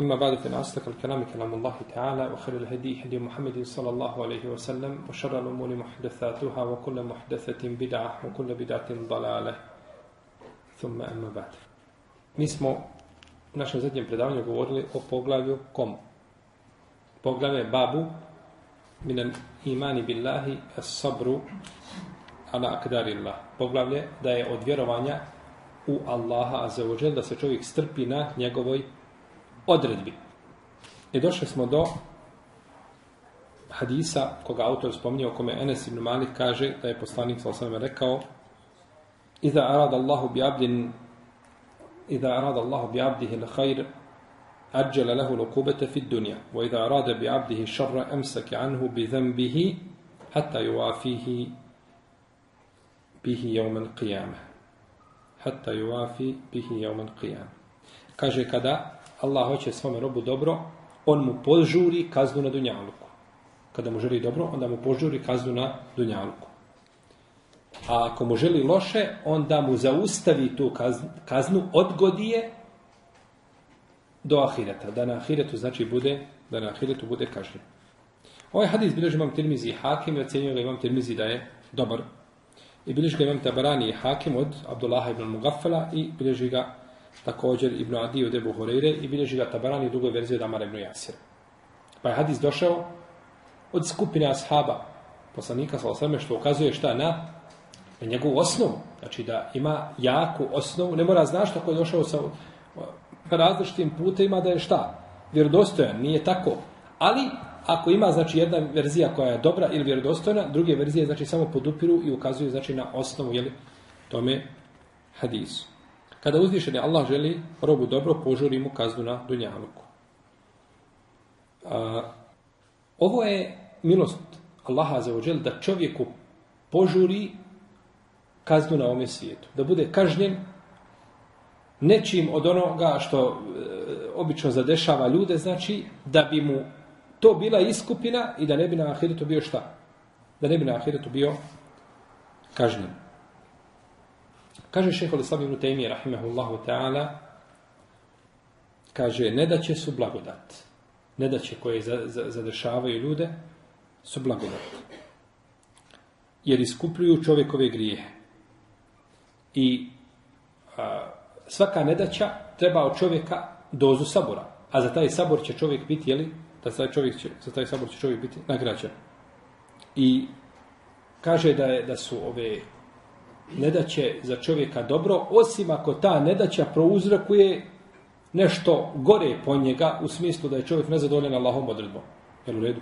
أما بعد فإن أصدق الكلام كلام الله تعالى وخير الهدي هدي محمد صلى الله عليه وسلم وشر الأمور محدثاتها وكل محدثة بدعة وكل بدعة ضلالة ثم أما بعد Mi smo u našem zadnjem predavanju govorili o poglavlju kom? Poglavlje babu minan imani billahi as sabru ala akdarillah. Poglavlje da je od vjerovanja u Allaha azzawajal da se čovjek strpi na njegovoj odredbi. I došli smo do hadisa koga autor spominje o kome Enes ibn Malik kaže da je poslanik sa osvrame rekao Iza arada Allahu bi abdin Iza arada Allahu bi abdihi il khair أجل له العقوبة في الدنيا وإذا أراد بعبده الشر أمسك عنه بذنبه حتى يوافيه به يوم القيامة حتى يوافي به يوم القيامة kaže kada Allah hoće svome robu dobro, on mu požuri kaznu na dunjaluku. Kada mu želi dobro, onda mu požuri kaznu na dunjaluku. A ako mu želi loše, onda mu zaustavi tu kaznu, kaznu odgodije do ahireta. Da na ahiretu znači bude, da na ahiretu bude kažnjen. Ovaj hadis bilježi imam Tirmizi i Hakim i ocenio ga imam Tirmizi da je dobar. I bilježi ga imam Tabarani i Hakim od Abdullaha ibn Mugaffala i bilježi ga također Ibn Adi od Ebu Horeire i bilježi ga Tabarani u drugoj verziji od Amara ibn Jasira. Pa je hadis došao od skupine ashaba poslanika sa osrme što ukazuje šta na, na njegovu osnovu. Znači da ima jaku osnovu. Ne mora znaš tako je došao sa različitim putima da je šta? Vjerodostojan. Nije tako. Ali ako ima znači jedna verzija koja je dobra ili vjerodostojna, druge verzije znači samo podupiru i ukazuju znači na osnovu jeli, tome hadisu. Kada uzvišeni Allah želi robu dobro, požuri mu kaznu na dunjaluku. A, ovo je milost Allaha za ođel da čovjeku požuri kaznu na ovome svijetu. Da bude kažnjen nečim od onoga što e, obično zadešava ljude, znači da bi mu to bila iskupina i da ne bi na ahiretu bio šta? Da ne bi na ahiretu bio kažnjen. Kaže šeho Lislam ibn Taymi, rahimahullahu ta'ala, kaže, ne da će su blagodat. Ne da će koje zadešavaju ljude, su blagodat. Jer iskupljuju čovjekove grije. I a, svaka nedaća treba od čovjeka dozu sabora. A za taj sabor će čovjek biti, jeli, da taj čovjek će, za taj sabor će čovjek biti nagrađen. I kaže da je da su ove nedaće za čovjeka dobro, osim ako ta nedaća prouzrokuje nešto gore po njega, u smislu da je čovjek nezadovoljen Allahom odredbom. Jel u redu?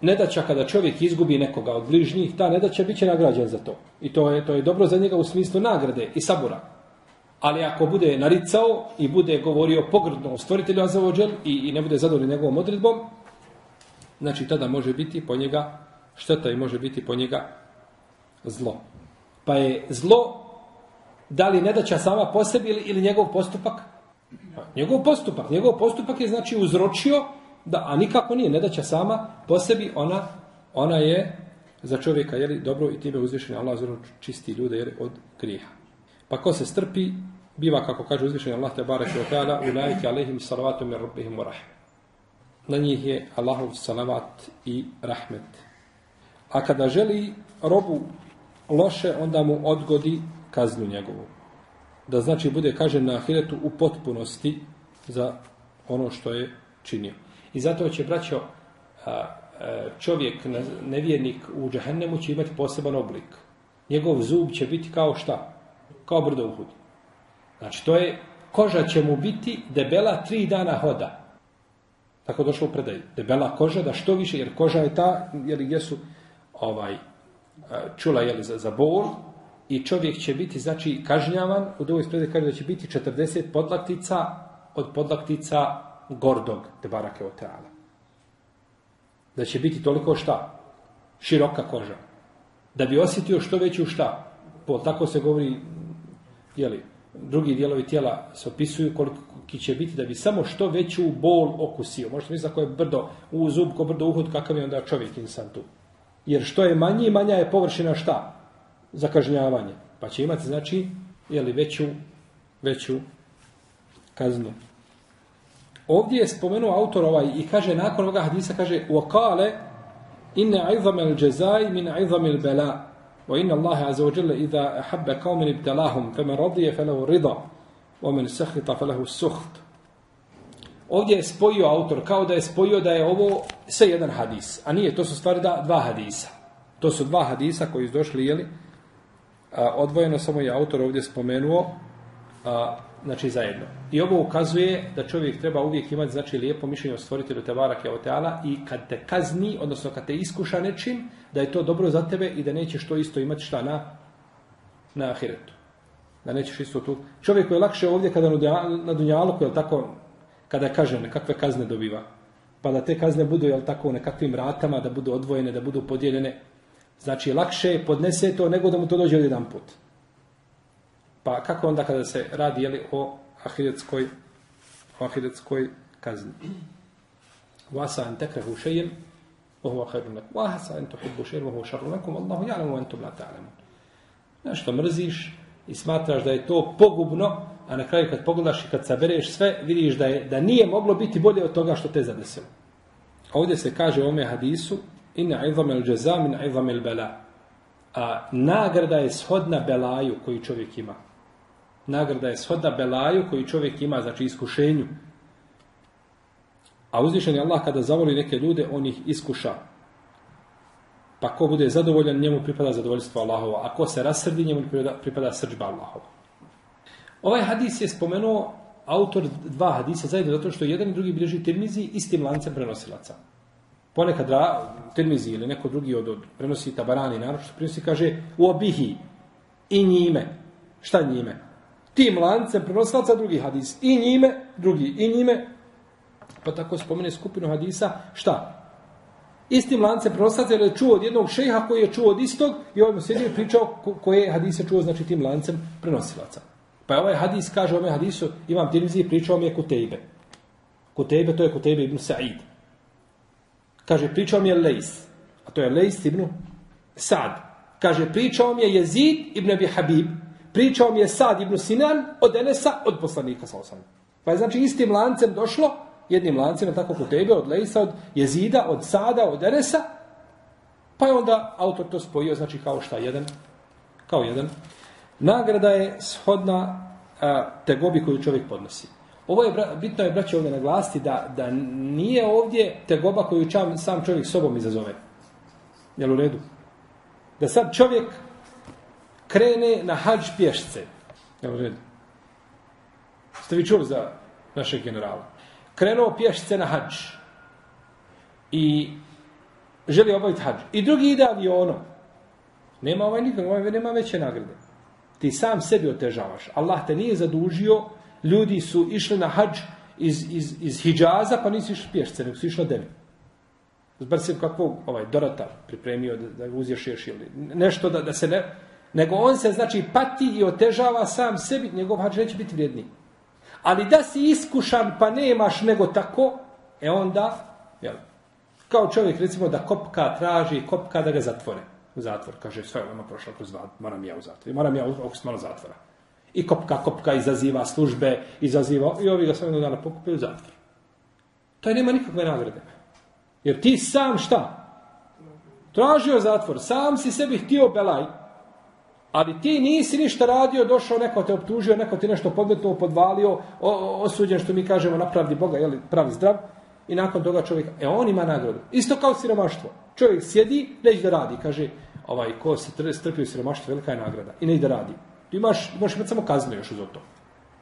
Nedaća kada čovjek izgubi nekoga od bližnjih, ta nedaća bit će nagrađen za to. I to je, to je dobro za njega u smislu nagrade i sabura. Ali ako bude naricao i bude govorio pogrdno o stvoritelju Azavodžel i, i ne bude zadovoljen njegovom odredbom, znači tada može biti po njega šteta i može biti po njega zlo. Pa je zlo da li nedaća sama po sebi ili, ili njegov postupak? Njegov postupak. Njegov postupak je znači uzročio, da, a nikako nije nedaća sama po sebi, ona, ona je za čovjeka jeli, dobro i time uzvišenje Allah zelo čisti ljude jeli, od griha. Pa ko se strpi, biva kako kaže uzvišenje Allah te barek i okada, u alehim salavatu min rabbihim u rahmet. Na njih je Allahov salavat i rahmet. A kada želi robu loše, onda mu odgodi kaznu njegovu. Da znači bude kažen na ahiretu u potpunosti za ono što je činio. I zato će, braćo, čovjek, nevjernik u džahennemu će imati poseban oblik. Njegov zub će biti kao šta? Kao brdo uhud. Znači, to je koža će mu biti debela tri dana hoda. Tako došlo u predaj. Debela koža, da što više, jer koža je ta, jer gdje su ovaj, čula jeli, za, za bol, i čovjek će biti, znači, kažnjavan, u drugoj sprede kaže da će biti 40 podlaktica od podlaktica gordog, te barake oteala. Da će biti toliko šta? Široka koža. Da bi osjetio što veću šta? Po, tako se govori, jeli, drugi dijelovi tijela se opisuju koliko će biti da bi samo što veću bol okusio. Možete misliti ako je brdo u zub, ko brdo uhod, kakav je onda čovjek insan tu. Jer što je manji, manja je površina šta? Za kažnjavanje. Pa će imati, znači, jeli, veću, veću kaznu. Ovdje je spomenuo autor ovaj i kaže, nakon ovoga hadisa, kaže, وَقَالَ إِنَّ عِظَمَ الْجَزَاءِ مِنْ عِظَمِ الْبَلَاءِ وإن الله عز وجل إذا أحب قوم ابتلاهم فمن رضي فله الرضا ومن سخط فله السخط Ovdje je spojio autor kao da je spojio da je ovo sve jedan hadis. A nije, to su stvari da, dva hadisa. To su dva hadisa koji su došli, jeli, a, odvojeno samo je autor ovdje spomenuo a, znači zajedno. I ovo ukazuje da čovjek treba uvijek imati znači lijepo mišljenje o stvoritelju Tebara Keoteala i kad te kazni, odnosno kad te iskuša nečim, da je to dobro za tebe i da nećeš to isto imati šta na, na ahiretu. Da nećeš isto tu. Čovjek je lakše ovdje kada na dunjalu, je tako, kada kaže kakve kazne dobiva, pa da te kazne budu jel tako u nekakvim ratama, da budu odvojene, da budu podijeljene, znači lakše podnese to nego da mu to dođe od jedan put. Pa kako onda kada se radi jeli, o ahiretskoj, o ahiretskoj kazni? Vasa an tekrehu šejem, ohu ahirun lakum. Vasa an tuhibbu šejem, ohu šarun lakum. Allahu ja'lamu antum la ta'lamun. Nešto mrziš i smatraš da je to pogubno, a na kraju kad pogledaš i kad sabereš sve, vidiš da, je, da nije moglo biti bolje od toga što te zadesilo. Ovdje se kaže u ome hadisu, inna izam el džeza min izam el bela. A nagrada je shodna belaju koju čovjek ima nagrada je shodna belaju koji čovjek ima, znači iskušenju. A uzvišen je Allah kada zavoli neke ljude, on ih iskuša. Pa ko bude zadovoljan, njemu pripada zadovoljstvo Allahova. A ko se rasrdi, njemu pripada, pripada srđba Allahova. Ovaj hadis je spomenuo autor dva hadisa zajedno, zato što jedan i drugi bilježi tirmizi istim lancem prenosilaca. Ponekad ra, tirmizi ili neko drugi od, od prenosi tabarani, naravno što prenosi, kaže u obihi i njime. Šta njime? tim lancem prenosilaca drugi hadis. I njime, drugi, i njime. Pa tako spomene skupinu hadisa, šta? Istim lancem prenosilaca je čuo od jednog šeha koji je čuo od istog i ovaj mu sjedio pričao koje hadise čuo znači tim lancem prenosilaca. Pa ovaj hadis kaže ovaj hadisu, imam tirmizi pričao mi je Kutejbe. Kutejbe to je Kutejbe ibn Sa'id. Kaže, pričao mi je Lejs. A to je Lejs ibn Sa'd. Kaže, pričao mi je Jezid ibn Abi Habib pričao mi je Sad ibn Sinan od Enesa od poslanika sa osam. Pa je znači istim lancem došlo, jednim lancem, tako Kutejbe, od Lejsa, od Jezida, od Sada, od Enesa, pa je onda autor to spojio, znači kao šta jedan, kao jedan. Nagrada je shodna a, tegobi koju čovjek podnosi. Ovo je, bitno je, braće, ovdje naglasiti da, da nije ovdje tegoba koju čam, sam čovjek sobom izazove. Jel u redu? Da sad čovjek krene na hađ pješce. Jel u redu? Ste vi čuli za našeg generala? Krenuo pješce na hađ. I želi obaviti hađ. I drugi ide avionom. Nema ovaj nikog, ovaj nema veće nagrade. Ti sam sebi otežavaš. Allah te nije zadužio. Ljudi su išli na hađ iz, iz, iz Hidžaza, pa nisu išli pješce, nego su išli devin. Zbar se kakvog ovaj, dorata pripremio da, da uzješ ili nešto da, da se ne nego on se znači pati i otežava sam sebi, njegov hađ neće biti vrijedni. Ali da si iskušan pa nemaš nego tako, e onda, jel, kao čovjek recimo da kopka traži, kopka da ga zatvore u zatvor. Kaže, sve ono prošlo kroz vad, moram ja u zatvor. Moram ja u malo zatvora. I kopka, kopka izaziva službe, izaziva, i ovi ga sve jednog dana pokupaju u zatvor. To je nema nikakve nagrade. Jer ti sam šta? Tražio zatvor, sam si sebi htio belaj, Ali ti nisi ništa radio, došao, neko te optužio, neko ti nešto podmetno podvalio, osuđen što mi kažemo na pravdi Boga, jeli, pravi zdrav. I nakon toga čovjek, e on ima nagradu. Isto kao siromaštvo. Čovjek sjedi, neće da radi. Kaže, ovaj, ko se strpio siromaštvo, velika je nagrada. I neće da radi. Ti imaš, možeš imati samo kazne još uz to.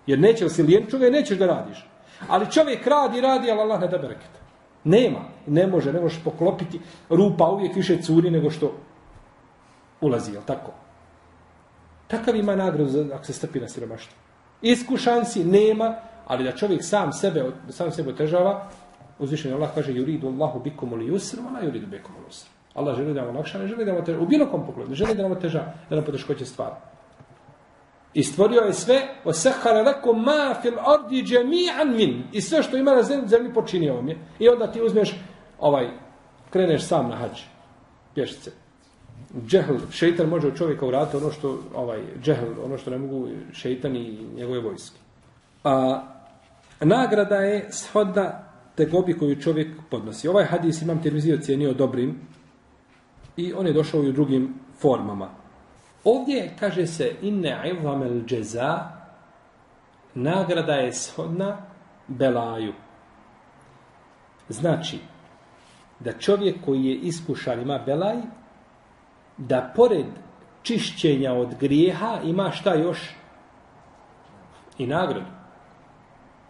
Jer neće si lijen čovjek, nećeš da radiš. Ali čovjek radi, radi, ali Allah ne da bereket. Nema. Ne može, ne možeš poklopiti. Rupa uvijek više curi nego što ulazi, jel tako? Takav ima nagradu za, ako se strpi na siromaštvo. Iskušan si, nema, ali da čovjek sam sebe, sam sebe otežava, uzvišenje Allah kaže, yuridu Allahu bikum li wa ona yuridu bikum li yusru. Allah želi da vam olakša, ne želi da vam oteža. U bilo kom pogledu, ne želi da vam oteža, da nam poteškoće stvari. I stvorio je sve, osehara lakum ma fil ardi džemi'an min. I sve što ima na zemlji, zemlji počinio vam je. I onda ti uzmeš, ovaj, kreneš sam na hađ, pješice. Džehl, šeitan može u čovjeka uraditi ono što, ovaj, džehl, ono što ne mogu šeitan i njegove vojske. A, nagrada je shodna tegobi koju čovjek podnosi. Ovaj hadis imam Tirmizi cijenio dobrim i on je došao i u drugim formama. Ovdje kaže se inne izamel džeza nagrada je shodna belaju. Znači, da čovjek koji je iskušan ima belaj, da pored čišćenja od grijeha ima šta još? I nagradu.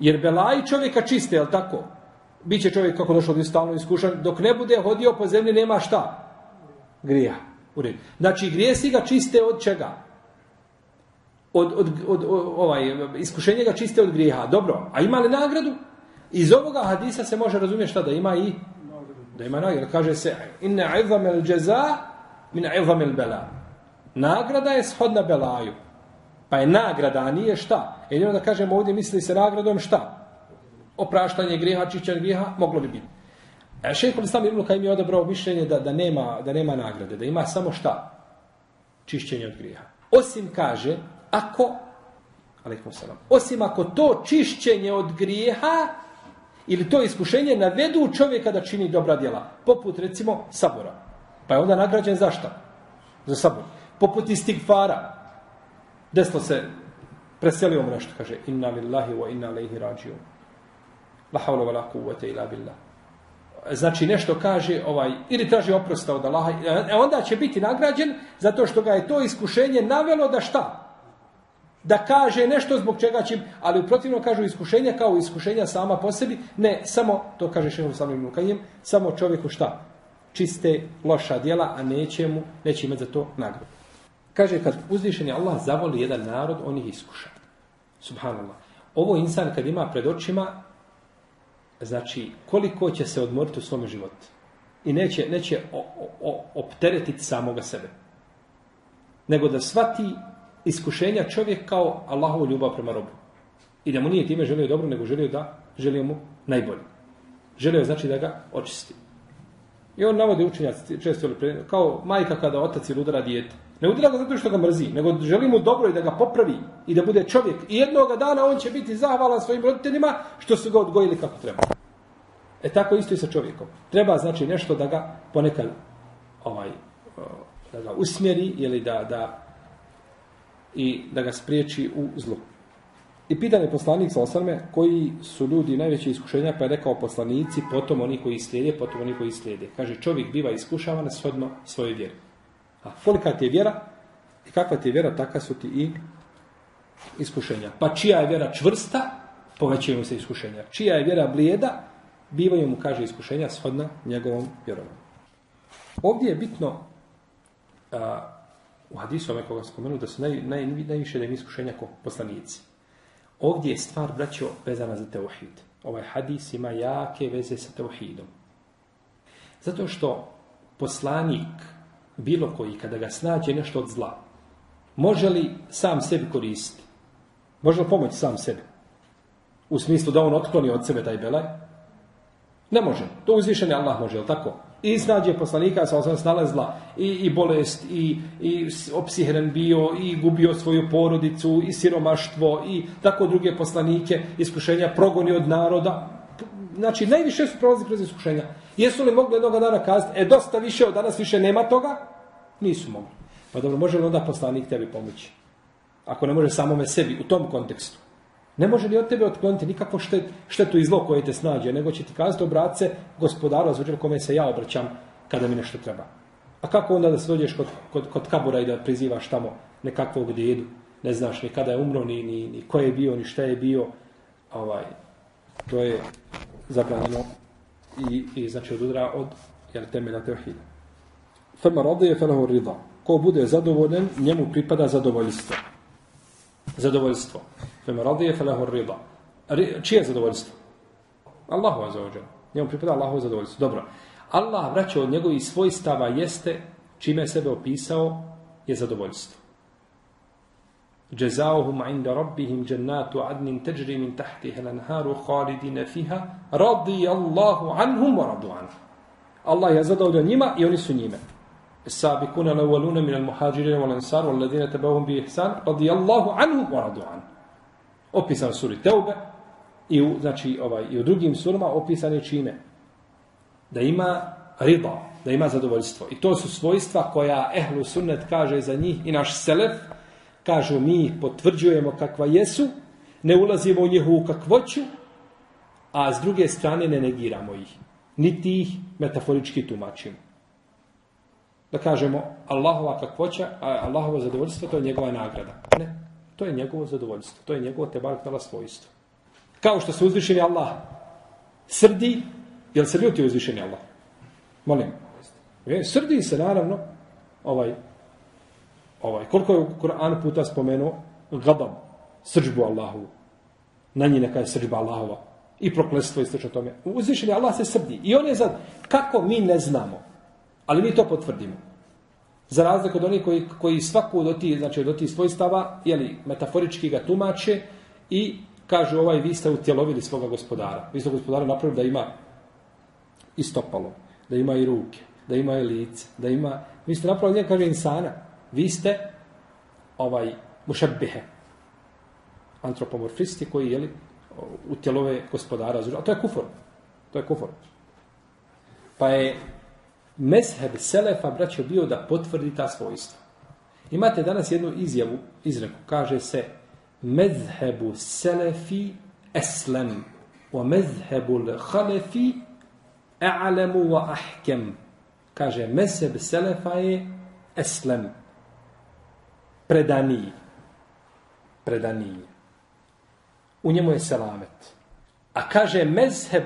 Jer belaj čovjeka čiste, je li tako? Biće čovjek kako došao od stalno iskušan, dok ne bude hodio po zemlji nema šta? Grija. U redu. Znači, grijesi ga čiste od čega? Od, od, od, od ovaj, iskušenje ga čiste od grijeha. Dobro, a ima li nagradu? Iz ovoga hadisa se može razumjeti šta da ima i da ima nagradu. Kaže se inne izamel džeza min izamel bela. Nagrada je shodna belaju. Pa je nagrada, a nije šta? Jedino da kažemo ovdje misli se nagradom šta? Opraštanje grijeha, čišćenje grijeha, moglo bi biti. E, šehol Islam Ibn Kajim je odabrao mišljenje da, da, nema, da nema nagrade, da ima samo šta? Čišćenje od grijeha. Osim kaže, ako, alaikum salam, osim ako to čišćenje od grijeha ili to iskušenje navedu čovjeka da čini dobra djela, poput recimo sabora. Pa je onda nagrađen za šta? Za sabor. Poput istigfara. Desno se preselio mu nešto, kaže, inna lillahi wa inna alaihi rađiju. La havla wa la kuvvete ila billah. Znači nešto kaže ovaj ili traži oprosta od Allaha e, e onda će biti nagrađen zato što ga je to iskušenje navelo da šta? Da kaže nešto zbog čega će ali protivno kažu iskušenja kao iskušenja sama po sebi ne samo to kaže šehol samim lukanjem samo čovjeku šta? Čiste loša djela a neće mu neće imati za to nagradu. Kaže kad uzvišeni Allah zavoli jedan narod on ih iskuša. Subhanallah. Ovo insan kad ima pred očima znači koliko će se odmoriti u svom životu? I neće, neće o, o, opteretiti samoga sebe. Nego da svati iskušenja čovjek kao Allahovu ljubav prema robu. I da mu nije time želio dobro nego želio da želio mu najbolje. Želio znači da ga očisti. I on navode učenjaci često kao majka kada otac ili udara dijete ne udara ga zato što ga mrzi nego želi mu dobro i da ga popravi i da bude čovjek i jednog dana on će biti zahvalan svojim roditeljima što su ga odgojili kako treba E tako isto i sa čovjekom. Treba znači nešto da ga ponekad ovaj da ga usmjeri ili da da i da ga spriječi u zlu. I pitanje poslanik sa osrme, koji su ljudi najveće iskušenja, pa je rekao poslanici, potom oni koji slijede, potom oni koji slijede. Kaže, čovjek biva iskušavan shodno svoje vjeri. A kolika ti je vjera i kakva ti je vjera, taka su ti i iskušenja. Pa čija je vjera čvrsta, povećaju se iskušenja. Čija je vjera blijeda, bivaju mu, kaže, iskušenja shodna njegovom vjerovanju. Ovdje je bitno a, u hadisu ome koga spomenu da su naj, naj, najviše da im iskušenja ko poslanici. Ovdje je stvar, braćo, vezana za teuhid. Ovaj hadis ima jake veze sa teuhidom. Zato što poslanik, bilo koji, kada ga snađe nešto od zla, može li sam sebi koristiti? Može li pomoći sam sebi? U smislu da on otkloni od sebe taj belaj? Ne može. To uzvišeni Allah može, je tako? I snađe poslanika, sa osam snalazla i, i bolest, i, i opsihren bio, i gubio svoju porodicu, i siromaštvo, i tako druge poslanike, iskušenja, progoni od naroda. Znači, najviše su prolazi kroz iskušenja. Jesu li mogli jednog dana kazati, e, dosta više, od danas više nema toga? Nisu mogli. Pa dobro, može li onda poslanik tebi pomoći? Ako ne može samome sebi, u tom kontekstu. Ne može li od tebe otkloniti nikakvo štet, štetu i zlo koje te snađe, nego će ti kazati obratce gospodaru, zvučer kome se ja obraćam kada mi nešto treba. A kako onda da se dođeš kod, kod, kod kabura i da prizivaš tamo nekakvog djedu? ne znaš ni kada je umro, ni, ni, ni ko je bio, ni šta je bio, ovaj, to je zabranjeno i, i znači od udra od jel, temelja teohida. Fema rade je felahu rida. Ko bude zadovoljen, njemu pripada zadovoljstvo. Zadovoljstvo. Fema rade je felahu rida. Čije je zadovoljstvo? Allahu azzawajal. Njemu pripada Allahu zadovoljstvo. Dobro. Allah vraća od njegovih svojstava jeste čime je sebe opisao je zadovoljstvo. جزاؤهم عند ربهم جنات عدن تجري من تحتها الانهار خالدين فيها رضي الله عنهم ورضوا عنه الله يزدوا njima i oni su njime السابقون الاولون من المهاجرين والانصار والذين تبعوهم باحسان رضي الله عنهم ورضوا عنه opisan suri Teube i u, znači, ovaj, i u drugim surama opisan je čime? Da ima rida, da ima zadovoljstvo. I to su svojstva koja ehlu sunnet kaže za njih i naš selef, kažu mi ih potvrđujemo kakva jesu, ne ulazimo u njihovu kakvoću, a s druge strane ne negiramo ih. Niti ih metaforički tumačimo. Da kažemo Allahova kakvoća, a Allahovo zadovoljstvo, to je njegova nagrada. Ne, to je njegovo zadovoljstvo. To je njegovo tebaktala svojstvo. Kao što se uzvišeni Allah srdi, jel se ljuti uzvišeni Allah? Molim. E, srdi se naravno, ovaj, ovaj, koliko je u Koranu puta spomenuo gadab, srđbu Allahu. Na njih neka je srđba Allahova. I proklestvo i sl. tome. Uzvišeni Allah se srdi. I on je za kako mi ne znamo. Ali mi to potvrdimo. Za razliku od onih koji, koji svaku od tih, znači od tih svojstava, jeli, metaforički ga tumače i kažu ovaj, vi ste utjelovili svoga gospodara. Vi ste gospodara napravili da ima i stopalo, da ima i ruke, da ima i lice, da ima... Vi ste napravili njega, kaže, insana vi ste ovaj mušabbihe antropomorfisti koji jeli utjelove gospodara a to je kufor to je kufor pa je mezheb selefa braćo bio da potvrdi ta svojstva imate danas jednu izjavu izreku kaže se mezhebu selefi eslem wa mezhebu l'halefi a'lamu wa ahkem kaže mezheb selefa je eslem predaniji. Predaniji. U njemu je selamet. A kaže mezheb,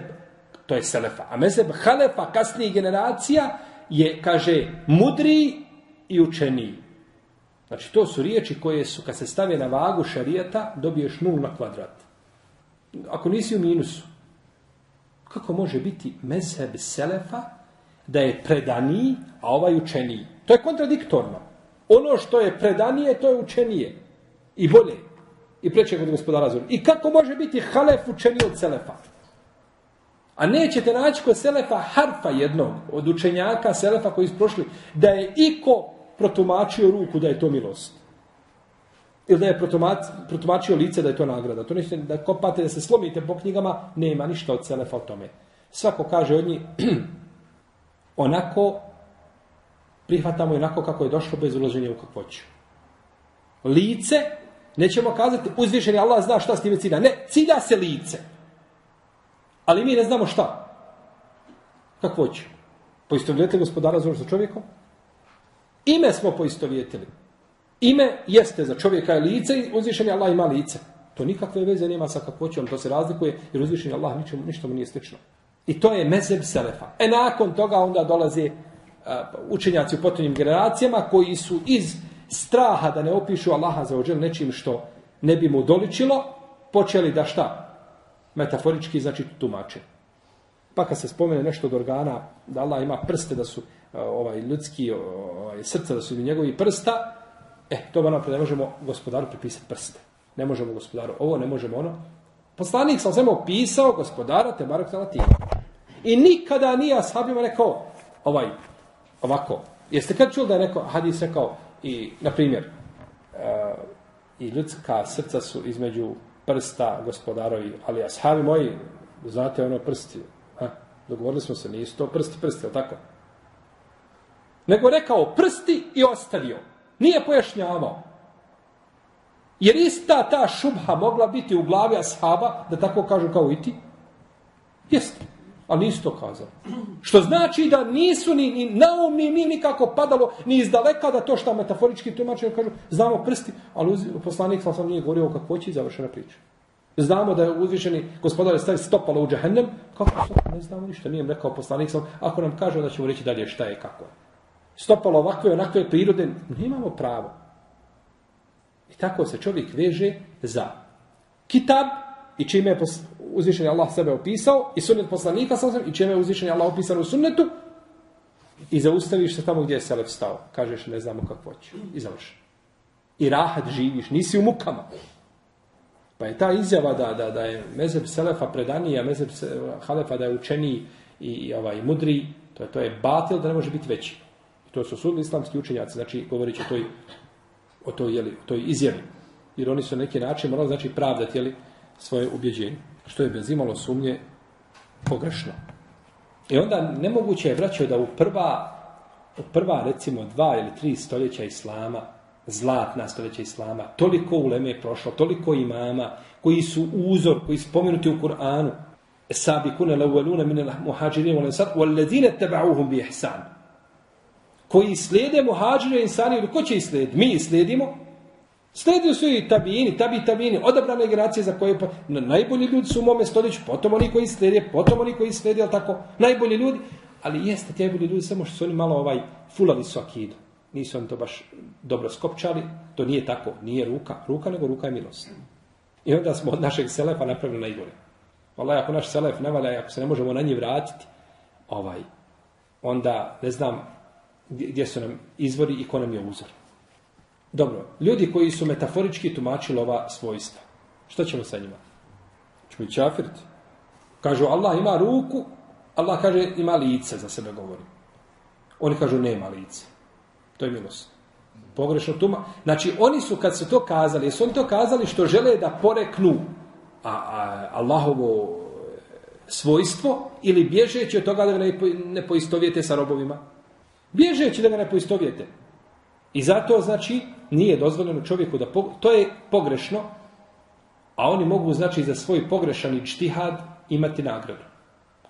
to je selefa, a mezheb halefa kasnije generacija je, kaže, mudri i učeniji. Znači, to su riječi koje su, kad se stave na vagu šarijeta, dobiješ nul na kvadrat. Ako nisi u minusu, kako može biti mezheb selefa da je predaniji, a ovaj učeniji? To je kontradiktorno. Ono što je predanije, to je učenije. I bolje. I preče kod gospodara Zora. I kako može biti halef učeniji od selefa? A nećete naći kod selefa harfa jednog od učenjaka selefa koji su prošli da je iko protumačio ruku da je to milost. Ili da je protumačio lice da je to nagrada. To nećete da kopate, da se slomite po knjigama, nema ništa od selefa o tome. Svako kaže od njih onako prihvatamo onako kako je došlo bez uloženja u kakvoću. Lice, nećemo kazati, uzvišeni Allah zna šta s time cilja. Ne, cilja se lice. Ali mi ne znamo šta. Kakvoću. Poistovjetili gospodara za sa čovjekom? Ime smo poistovjetili. Ime jeste za čovjeka je lice i uzvišeni Allah ima lice. To nikakve veze nema sa kakvoćom, to se razlikuje jer uzvišeni Allah ničemu, ništa mu nije slično. I to je mezeb selefa. E nakon toga onda dolaze e, učenjaci u potonjim generacijama koji su iz straha da ne opišu Allaha za ođel nečim što ne bi mu doličilo, počeli da šta? Metaforički, znači tumače. Pa kad se spomene nešto od organa, da Allah ima prste, da su e, ovaj ljudski ovaj, srca, da su njegovi prsta, e, to ba napred ne možemo gospodaru pripisati prste. Ne možemo gospodaru ovo, ne možemo ono. Poslanik sam samo opisao gospodara te barak I nikada nije ashabima rekao, ovaj, ovako, jeste kad čuli da je neko hadis rekao i, na primjer, uh, i ljudska srca su između prsta gospodarovi, ali ashabi moji, znate ono prsti, ha? dogovorili smo se, nisu to prsti, prsti, tako? Nego rekao prsti i ostavio. Nije pojašnjavao. Jer ista ta šubha mogla biti u glavi ashaba, da tako kažu kao i ti? Jeste. Ali nisu to kazali. Što znači da nisu ni, ni naum, ni, ni nikako padalo, ni iz daleka da to što metaforički tumače, kažu, znamo prsti, ali uz, poslanik sam sam nije govorio o kakvoći i završena priča. Znamo da je uzvišeni gospodar stavi stopalo u džahennem, kako to? Ne znamo ništa, nije im rekao poslanik sam, ako nam kaže da ćemo reći dalje šta je, kako je. Stopalo ovakve, onakve prirode, nemamo pravo. I tako se čovjek veže za kitab i čime je uzvišeni Allah sebe opisao i sunnet poslanika sa i čime je uzvišeni Allah opisan u sunnetu i zaustaviš se tamo gdje je Selef stao. Kažeš ne znamo kako će. I završi. I rahat živiš, nisi u mukama. Pa je ta izjava da, da, da je mezeb Selefa predaniji, a mezeb Halefa da je učeniji i, i ovaj, mudri, to je, to je batil da ne može biti veći. I to su sudni islamski učenjaci, znači govorit o toj, o toj, jeli, o toj izjavi. Jer oni su na neki način morali znači pravdati jeli, svoje ubjeđenje što je bez imalo sumnje pogrešno. I onda nemoguće je vraćao da u prva, u prva recimo dva ili tri stoljeća islama, zlatna stoljeća islama, toliko uleme je prošlo, toliko imama koji su uzor, koji su pomenuti u Kur'anu, sabi kune lauveluna mine muhađirine volen sad, walledine teba'uhum bi ihsan. Koji slijede muhađire insani, ko će ih slijediti? Mi ih slijedimo, Sledio su i tabini, tabi tabini, odabrane generacije za koje pa, najbolji ljudi su u mome stoljeću, potom oni koji slijede, potom oni koji slijede, ali tako, najbolji ljudi, ali jeste ti najbolji ljudi, samo što su oni malo ovaj, fulali su akidu. Nisu oni to baš dobro skopčali, to nije tako, nije ruka, ruka nego ruka je milost. I onda smo od našeg selefa napravili najgore. Wallahi, ako naš selef ne valja, ako se ne možemo na njih vratiti, ovaj, onda ne znam gdje su nam izvori i ko nam je uzor. Dobro, ljudi koji su metaforički tumačili ova svojstva. Što ćemo sa njima? Čemo i čafiriti? Kažu Allah ima ruku, Allah kaže ima lice, za sebe govori. Oni kažu nema lice. To je milost. Pogrešno tuma. Znači, oni su, kad su to kazali, su oni to kazali što žele da poreknu a, a, Allahovo e, svojstvo ili bježeći od toga da ga ne, ne poistovijete sa robovima? Bježeći da ga ne poistovijete. I zato, znači, nije dozvoljeno čovjeku da... To je pogrešno, a oni mogu, znači, za svoj pogrešani čtihad imati nagradu.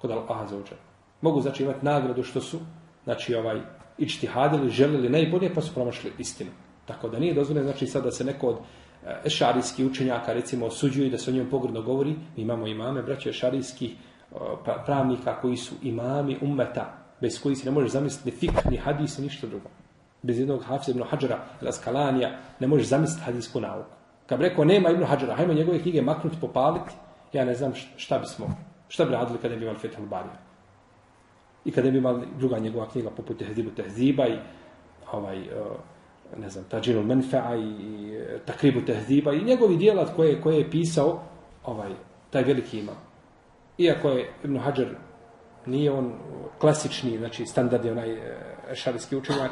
Kod Allaha za učer. Mogu, znači, imati nagradu što su, znači, ovaj, i čtihadili, želili najbolje, pa su promašli istinu. Tako da nije dozvoljeno, znači, sad da se neko od e, šarijskih učenjaka, recimo, osuđuje da se o njemu pogrdno govori. Mi imamo imame, braće šarijskih pravnika koji su imami ummeta, bez koji se ne može zamisliti fik, ni hadis, ni ništa drugo bez jednog Hafiza ibn Hadžara Raskalanija, ne možeš zamisliti hadijsku nauku. Kad bi rekao, nema ibn Hadžara, hajmo njegove knjige maknuti, popaliti, ja ne znam šta bismo, šta bi radili kada bi imali Fethul Barija. I kada bi imali druga njegova knjiga, poput Tehzibu Tehziba i ovaj, e, ne znam, Tađinu Menfa'a i e, Takribu Tehziba i njegovi dijela koje, koje je pisao ovaj, taj veliki imam. Iako je Ibn Hajar nije on klasični, znači standardni onaj e, šarijski učenjak,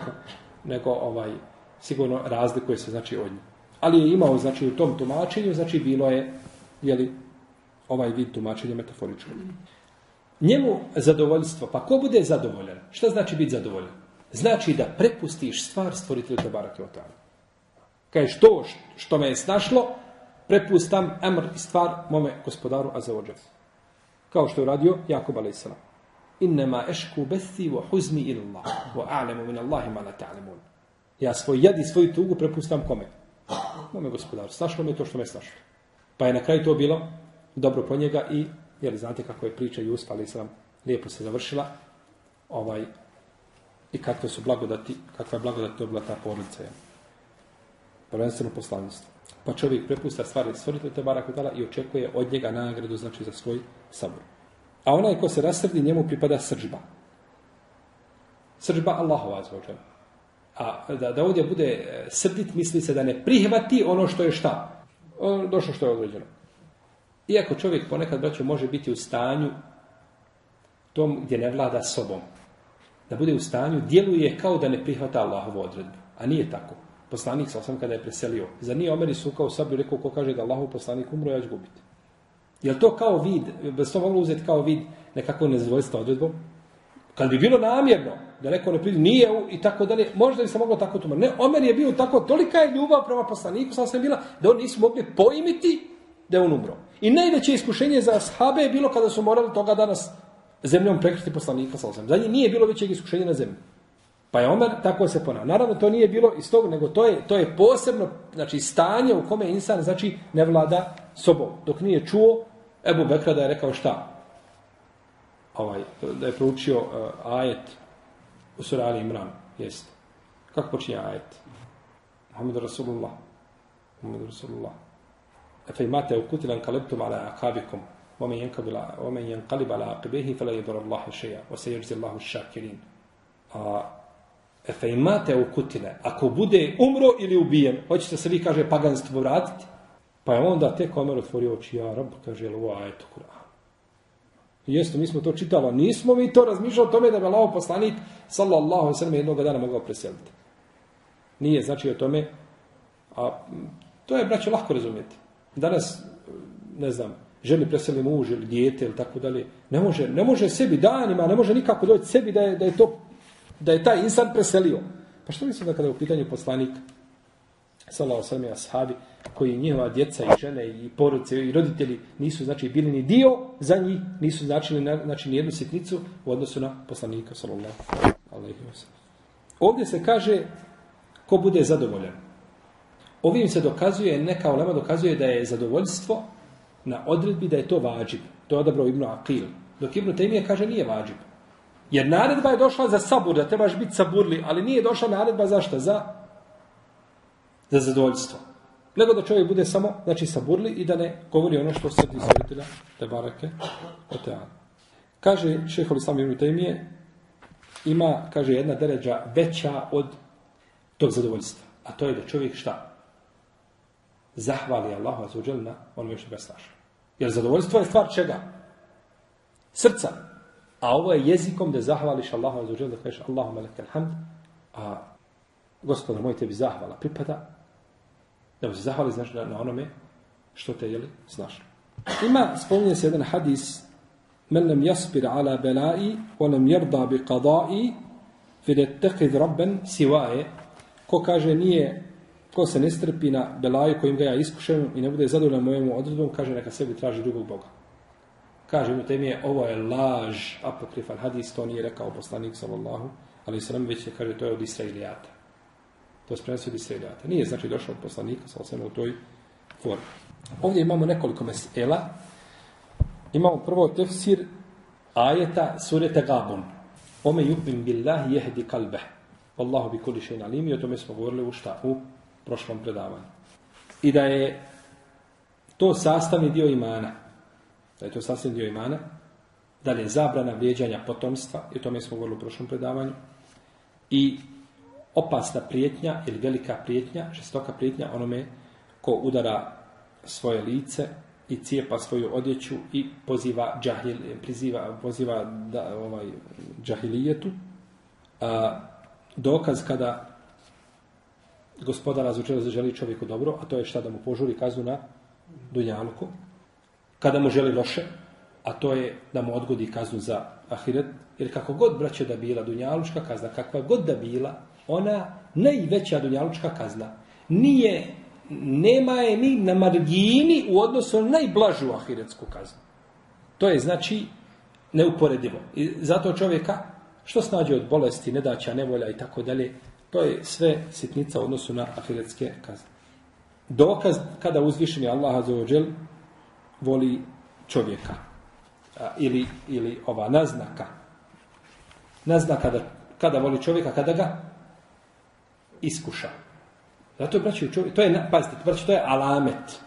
nego ovaj sigurno razlikuje se znači od njih. Ali je imao znači u tom tumačenju, znači bilo je je li ovaj vid tumačenja metaforičkog. Njemu zadovoljstvo, pa ko bude zadovoljan? Šta znači biti zadovoljan? Znači da prepustiš stvar stvoritelju te barake od tamo. Kažeš to što me je snašlo, prepustam emr stvar mome gospodaru Azavodža. Kao što je uradio Jakub a.s innama ešku besi wa huzni illa wa a'lemu min Allahi ma la ta'lemun. Ja svoj jad i svoju tugu prepustam kome? Mome gospodaru. Snašlo me to što me snašlo. Pa je na kraju to bilo dobro po njega i, jer znate kako je priča Jusuf, ali sam lijepo se završila, ovaj, i kakve su blagodati, kakva je blagodat dobila ta porodica. Prvenstveno poslanstvo. Pa čovjek prepusta stvari stvoritelj te barakutala i očekuje od njega nagradu, znači za svoj sabor. A onaj ko se rasrdi, njemu pripada srđba. Srđba Allahova zvođa. A da, da ovdje bude e, srdit, misli se da ne prihvati ono što je šta. Došlo što je određeno. Iako čovjek ponekad, braćo, može biti u stanju tom gdje ne vlada sobom. Da bude u stanju, djeluje kao da ne prihvata Allahovu odredbu. A nije tako. Poslanik sa osam kada je preselio. Za nije Omer i sukao sablju, rekao ko kaže da Allahov poslanik umro, ja ću gubiti. Je to kao vid, bez to moglo uzeti kao vid nekako nezadovoljstva odredbom? Kad bi bilo namjerno da neko ne pridi, nije i tako dalje, možda bi se moglo tako tumačiti. Ne, Omer je bio tako, tolika je ljubav prema poslaniku, sam sam bila, da oni nisu mogli poimiti da je on umro. I najveće iskušenje za sahabe je bilo kada su morali toga danas zemljom prekriti poslanika sam sam. Za njih nije bilo većeg iskušenja na zemlji. Pa je Omer tako se ponao. Naravno, to nije bilo iz toga, nego to je, to je posebno znači, stanje u kome insan znači, ne vlada sobom. Dok nije čuo, Ebu Bekra da je rekao šta? Ovaj, da je proučio uh, ajet u surali Imran. Jeste. Kako počinje ajet? Muhammed Rasulullah. Muhammed Rasulullah. Efe imate ukutilan kalebtum ala akabikum. ومن ينقلب ومن ينقلب على عقبيه فلا يضر الله شيئا وسيجزي الله الشاكرين Efe imate u kutile, ako bude umro ili ubijen, hoćete se vi, kaže, paganstvo vratiti? Pa je onda tek Omer otvorio oči, ja rab, kaže, ovo ajet u Kur'an. Jeste, mi smo to čitali, nismo mi to razmišljali o tome da je Allah poslanik, sallallahu sallam, jednog dana mogao preseliti. Nije, znači, o tome, a to je, braće, lahko razumjeti. Danas, ne znam, želi preseli muž ili dijete ili tako dalje, ne može, ne može sebi danima, ne može nikako doći sebi da je, da je to da je taj insan preselio. Pa što mislim da kada je u pitanju poslanik sallallahu sallam i ashabi koji njihova djeca i žene i porodice i roditelji nisu znači bili ni dio za njih, nisu značili znači ni jednu sitnicu u odnosu na poslanika sallallahu alaihi wa sallam. Ovdje se kaže ko bude zadovoljan. Ovim se dokazuje, neka olema dokazuje da je zadovoljstvo na odredbi da je to vađib. To je odabrao Ibnu Aqil. Dok Ibnu Tejmije kaže nije vađib. Jer naredba je došla za sabur, da trebaš biti saburli, ali nije došla naredba za šta? Za, za zadovoljstvo. Nego da čovjek bude samo, znači, saburli i da ne govori ono što srdi stvoritelja, te barake, o teanu. Kaže šehol Islam Ibn Taymije, ima, kaže, jedna deređa veća od tog zadovoljstva. A to je da čovjek šta? Zahvali Allahu azuđel na onome što ga snaša. Jer zadovoljstvo je stvar čega? Srca. A ovo je jezikom da zahvališ Allahu azuđel, da kažeš Allahu melek hamd, a gospodar moj tebi zahvala pripada, da mu se zahvali znači, na, na onome što te jeli snašlo. Ima, spominje se jedan hadis, men nam jaspir ala belai, o nam jerda bi kadai fide tekid rabben sivaje, ko kaže nije, ko se ne strpi na belaju kojim ga ja iskušam i ne bude zadovoljan mojemu odredbom, kaže neka sebi traži drugog Boga. Kaže mu temije, ovo je laž, apokrifan hadis, to nije rekao poslanik sallallahu, ali se nam već je, kaže, to je od Israilijata. To se prenosi od Nije znači došao od poslanika sallallahu u toj formi. Ovdje imamo nekoliko mesela. Imamo prvo tefsir ajeta surete Gabon. Ome yubim billahi jehdi kalbe. Wallahu bi kulli shay'in alim. I o tome smo govorili u šta? U prošlom predavanju. I da je to sastavni dio imana da je to sastavni dio imana, da li je zabrana vrijeđanja potomstva, i o tome smo govorili u prošlom predavanju, i opasna prijetnja ili velika prijetnja, žestoka prijetnja onome ko udara svoje lice i cijepa svoju odjeću i poziva džahil, priziva, poziva da, ovaj, džahilijetu. A, dokaz kada gospodar razvučeva želi čovjeku dobro, a to je šta da mu požuri kaznu na dunjaluku, kada mu želi loše, a to je da mu odgodi kaznu za ahiret, jer kako god braće da bila dunjalučka kazna, kakva god da bila, ona najveća dunjalučka kazna nije, nema je ni na margini u odnosu na najblažu ahiretsku kaznu. To je znači neuporedivo. I zato čovjeka, što snađe od bolesti, nedaća, nevolja i tako dalje, to je sve sitnica u odnosu na ahiretske kazne. Dokaz kada uzvišeni Allah azza wa voli čovjeka. A, ili, ili ova naznaka. Naznaka da, kada voli čovjeka, kada ga iskuša. Zato je, braći, čovjek, to je, pazite, braći, to je alamet.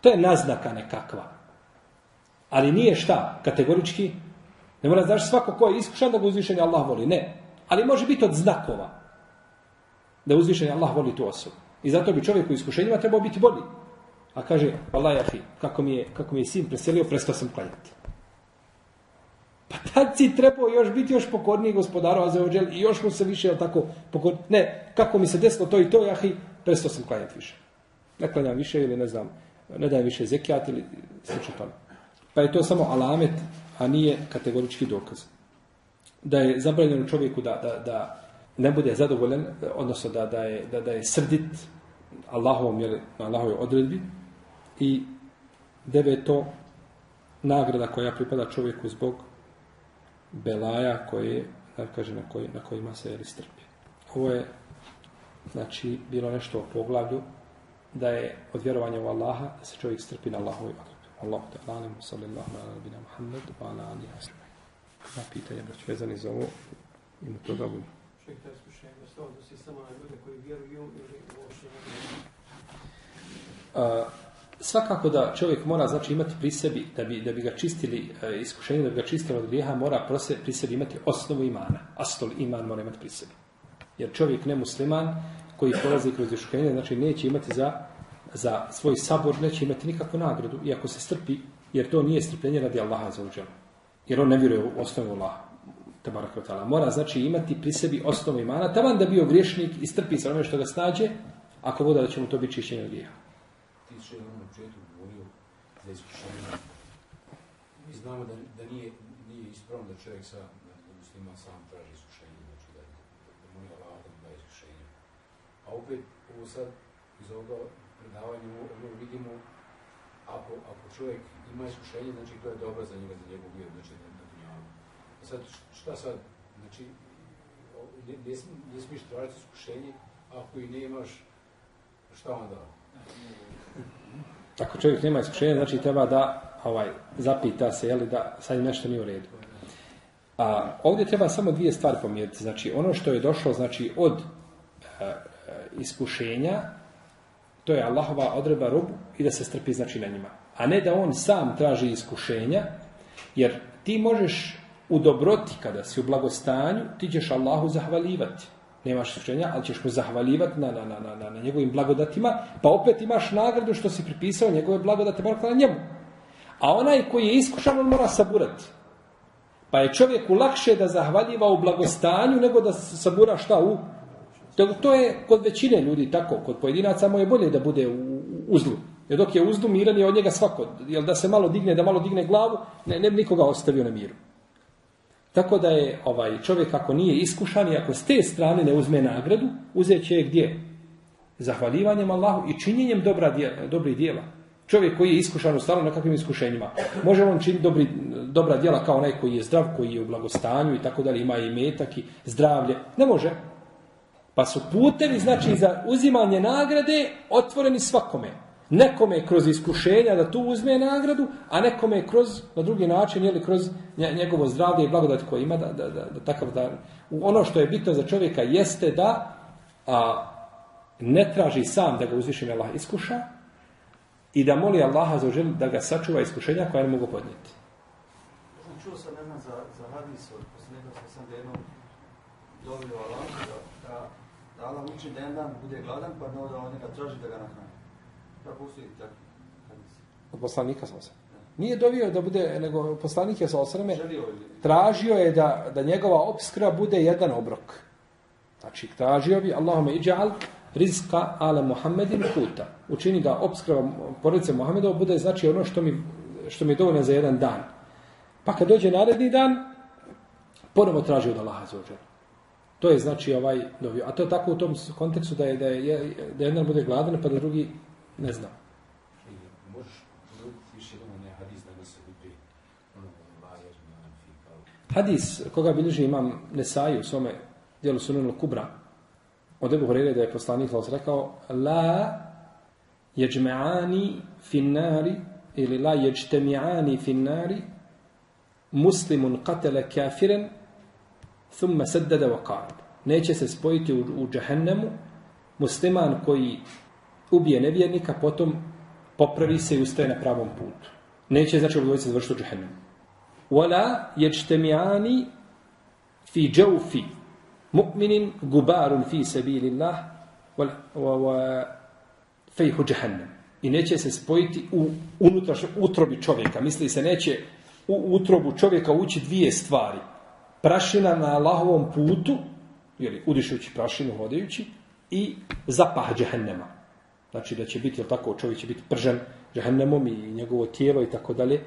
To je naznaka nekakva. Ali nije šta, kategorički, ne mora znaš svako ko je iskušan da ga uzvišeni Allah voli. Ne. Ali može biti od znakova da uzvišeni Allah voli tu osobu. I zato bi čovjek u iskušenjima trebao biti bolji. A kaže, Allah jahi, kako mi je, kako mi je sin preselio, prestao sam klanjati. Tad si trebao još biti još pokorniji gospodaru Azeođel i još mu se više, jel tako, pokor... ne, kako mi se desilo to i to, jahi, presto sam klanjati više. Ne klanjam više ili ne znam, ne dajem više zekijat ili slično tome. Pa je to samo alamet, a nije kategorički dokaz. Da je zabranjeno čovjeku da, da, da ne bude zadovoljen, odnosno da, da, je, da, da je srdit Allahovom, jel, Allahovoj odredbi, i deveto nagrada koja pripada čovjeku zbog belaja koje, da kaže, na, koji, na kojima se jeli strpi. Ovo je, znači, bilo nešto o poglavlju da je od vjerovanja u Allaha da se čovjek strpi na Allahovi odredbi. Allahu ta'ala, alim, sallallahu ala nabina Muhammed, wa ala ali asli. Na pitanje, brać, vezani za ovo, ima toga bude. Čovjek taj iskušenje da se odnosi samo na ljude koji vjeruju ili uopšte ne A, svakako da čovjek mora znači imati pri sebi da bi da bi ga čistili e, iskušenje da bi ga čistilo od grijeha mora prose, pri sebi imati osnovu imana astol iman mora imati pri sebi jer čovjek nemusliman koji prolazi kroz iskušenje znači neće imati za za svoj sabor neće imati nikakvu nagradu iako se strpi jer to nije strpljenje radi Allaha za uđel jer on ne vjeruje u osnovu Allaha tabaraka wa ta'ala. Mora znači imati pri sebi osnovu imana, taman da bio griješnik i strpi sa onome što ga snađe, ako voda da će mu to biti čišćenje od grijeha. ti što je ono na početku govorio za iskušenja. Mi znamo da, da nije, nije ispravno da čovjek sa, da muslima sam traži iskušenje, znači da, da moli Allah da mu da iskušenje. A opet, ovo sad, iz ovoga predavanja, ovo, vidimo, ako, ako čovjek ima iskušenje, znači to je dobro za njega, za njegov vjer, znači na, na dunjavu. A sad, šta sad, znači, ne, ne, smi, ne smiješ tražiti iskušenje, ako i nemaš, šta onda? Znači, Ako čovjek nema iskušenja, znači treba da ovaj zapita se, je li da sad nešto nije u redu. A ovdje treba samo dvije stvari pomijeti. Znači, ono što je došlo znači od e, e iskušenja, to je Allahova odreba rubu i da se strpi znači na njima. A ne da on sam traži iskušenja, jer ti možeš u dobroti, kada si u blagostanju, ti ćeš Allahu zahvalivati. Nemaš iskušenja, ali ćeš mu zahvaljivati na, na, na, na, na, na njegovim blagodatima, pa opet imaš nagradu što si pripisao njegove blagodate, mora na njemu. A onaj koji je iskušan, on mora saburati. Pa je čovjeku lakše da zahvaljiva u blagostanju nego da sabura šta u... To, to je kod većine ljudi tako, kod pojedinaca mu je bolje da bude u u uzlu. Jer dok je uzdu miran je od njega svako. Jer da se malo digne, da malo digne glavu, ne, ne bi nikoga ostavio na miru. Tako da je ovaj čovjek ako nije iskušan i ako s te strane ne uzme nagradu, uzet će je gdje? Zahvaljivanjem Allahu i činjenjem dobra djela, dobrih djela. Čovjek koji je iskušan u stalno na kakvim iskušenjima, može on činiti dobri, dobra djela kao onaj koji je zdrav, koji je u blagostanju i tako dalje, ima i metak i zdravlje. Ne može. Pa su putevi, znači, za uzimanje nagrade otvoreni svakome. Nekome kroz iskušenja da tu uzme nagradu, a nekome kroz, na drugi način, ili kroz njegovo zdravlje i blagodat koje ima, da, da, da, da takav da... Ono što je bitno za čovjeka jeste da a, ne traži sam da ga uzvišen Allah iskuša i da moli Allaha za ožel da ga sačuva iskušenja koja ne mogu podnijeti. Čuo sam jedan za, za hadis od poslanika sa sam da jednom dobio Allah da, da, da Allah uči da jedan dan bude gladan pa no da on ga traži da ga nahrani. Od poslanika sam se. Nije dovio da bude, nego poslanik je sa osreme, tražio je da, da njegova opskra bude jedan obrok. Znači, tražio bi, Allahume iđa'al rizka ale Muhammedin kuta. Učini da opskrba porodice Muhammedova bude znači ono što mi, što mi je dovoljno za jedan dan. Pa kad dođe naredni dan, ponovo traži od Allaha za. To je znači ovaj dovio. A to je tako u tom kontekstu da je, da je, da jedan bude gladan, pa da drugi ne zna. I možeš ponoviti više jednom onaj hadis se koga bilježi imam Nesai u svome dijelu Sunanu Kubra od Ebu Horeire da je poslanik Laos rekao La jeđme'ani fin nari ili la jeđtemi'ani fin nari muslimun katele kafiren thumma seddede wa qarab. Neće se spojiti u, u džahennemu musliman koji ubije nevjernika, potom popravi se i ustaje na pravom putu. Neće, znači, obdvojice završiti u džahennem. Wala yajtami'ani fi džaufi mu'minin gubarun fi sabilillah wa, wa, fejhu džahennem. I neće se spojiti u unutrašnju utrobi čovjeka. Misli se, neće u utrobu čovjeka ući dvije stvari. Prašina na Allahovom putu, jeli, udišući prašinu, hodajući, i zapah džahennema. Znači da će biti, jel tako, čovjek će biti pržen džehennemom i njegovo tijelo i tako dalje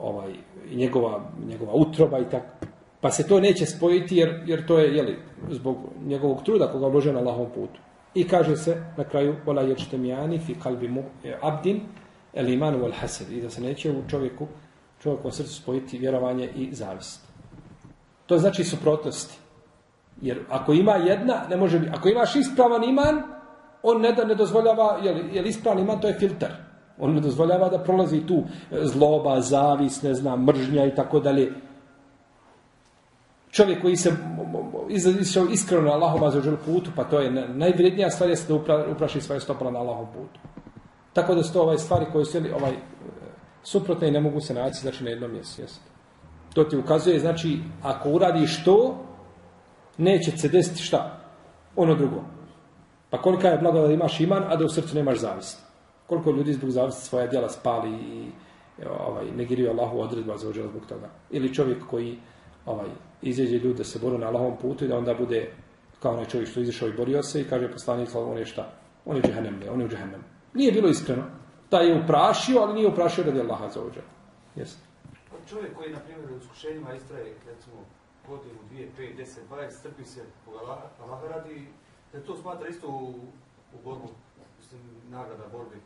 ovaj i njegova njegova utroba i tako pa se to neće spojiti jer jer to je je li zbog njegovog truda koga uložio na Allahovom putu i kaže se na kraju wala yajtamiyani fi qalbi mu- e, abdin el imanu wal hased. i da se neće u čovjeku čovjeku srcu spojiti vjerovanje i zavist To znači suprotnosti. Jer ako ima jedna, ne može biti. Ako imaš ispravan iman, on ne da ne dozvoljava, jer, jer ispravan iman to je filter. On ne dozvoljava da prolazi tu e, zloba, zavis, ne znam, mržnja i tako dalje. Čovjek koji se izašao iskreno na Allahom azuđel putu, pa to je najvrednija stvar jeste da upra, upraši svoje stopala na Allahom putu. Tako da su to ovaj stvari koje su ovaj, suprotne i ne mogu se naći znači, na jednom mjestu. Jeste. To ti ukazuje, znači, ako uradiš to, neće se desiti šta? Ono drugo. Pa kolika je blagodat da imaš iman, a da u srcu nemaš zavist. Koliko ljudi zbog zavisti svoja djela spali i e, ovaj, negiraju Allahu odredba za ođela zbog toga. Ili čovjek koji ovaj, izađe ljudi da se boru na Allahovom putu i da onda bude kao onaj čovjek što izašao i borio se i kaže poslanik, on je šta? On je džehennem, on je u džehennem. Nije bilo iskreno. Da je uprašio, ali nije uprašio radi Allaha za ođela. Jeste. Čovjek koji, na primjer, u iskušenjima istraje, recimo, godinu, dvije, pet, deset, dvajet, strpi se, Allah radi, da to smatra isto u, u borbu, mislim, nagrada borbi.